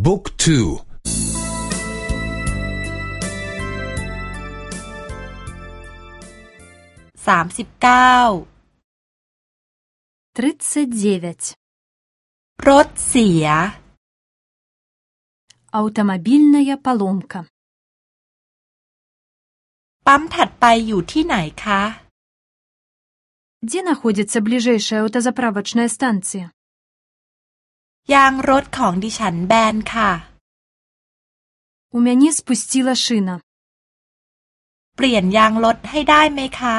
بوك تو سامسيب كاو تريتسد ديفت رت سيا автомобильная поломка ปั๊มถัดไปอยู่ที่ไหนคะ Где находится ближайшая автозаправочная станция? ยางรถของดิฉันแบนค่ะ У меня спустила шина. เปลี่ยนยางรถให้ได้ไหมคะ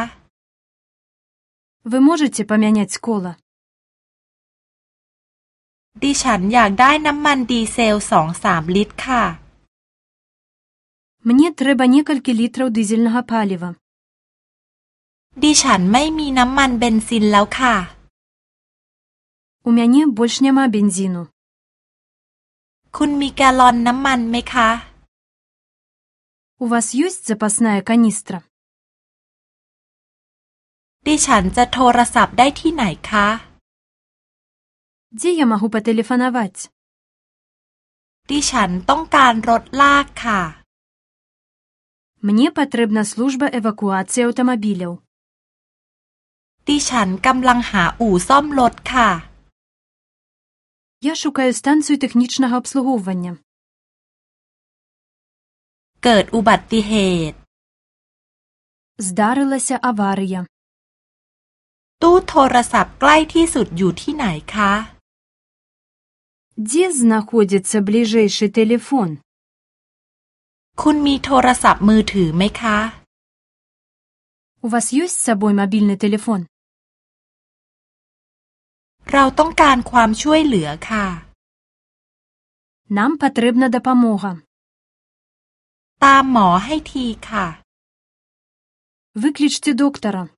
Вы можете поменять коло? ดิฉันอยากได้น้ำมันดีเซลสองสามลิตรค่ะ Мне треба н е к а л ь к ั л ก т р а ў дызельнага паліва. ดิฉันไม่มีน้ำมันเบนซินแล้วค่ะ У мяне больш е н е м а б е н з и н у คุณมีแกลลอนน้ำมันไหมคะ У вас есть запасная канистра? ดิฉันจะโทรศัพท์ได้ที่ไหนคะ Где я могу потелефоновать? ดิฉันต้องการรถลากค่ะ Мне потребна служба эвакуации автомобилей. ดิฉันกำลังหาอู่ซ่อมรถค่ะ Я шукаю станцію технічного обслуговування. เกิดอุบัติเหตุ Здарилася аварія. юті ตู้โทรศัพท์ใกล้ที่สุดอยู่ที่ไหนคะ Де знаходиться ближайший телефон? คุณมีโทรศัพท์มือถือไหมคะ У вас есть с собой мобильный телефон? เราต้องการความช่วยเหลือค่ะ น้ำพัตริบนาดพามู่ะตามหมอให้ทีค่ะวิกฤลิชตดุกเตอร์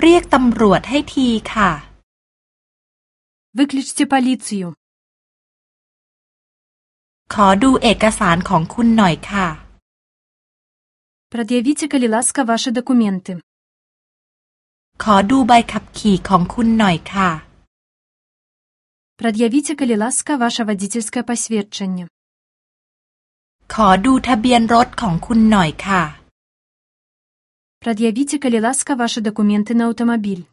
เรียกตำรวจให้ทีค่ะวิกลิติปาลิซิโอขอดูเอกสารของคุณหน่อยค่ะประเดี๋ยววิจิกลิลาสกาวาชดคูเมนต์ขอดูใบขับขี่ของคุณหน่อยค่ะ Предъявите, коли ласка, ваше водительское посвідчення. ขอดูทะเบียนรถของคุณหน่อยค่ะ Предъявите, коли ласка, ваши документы на автомобиль.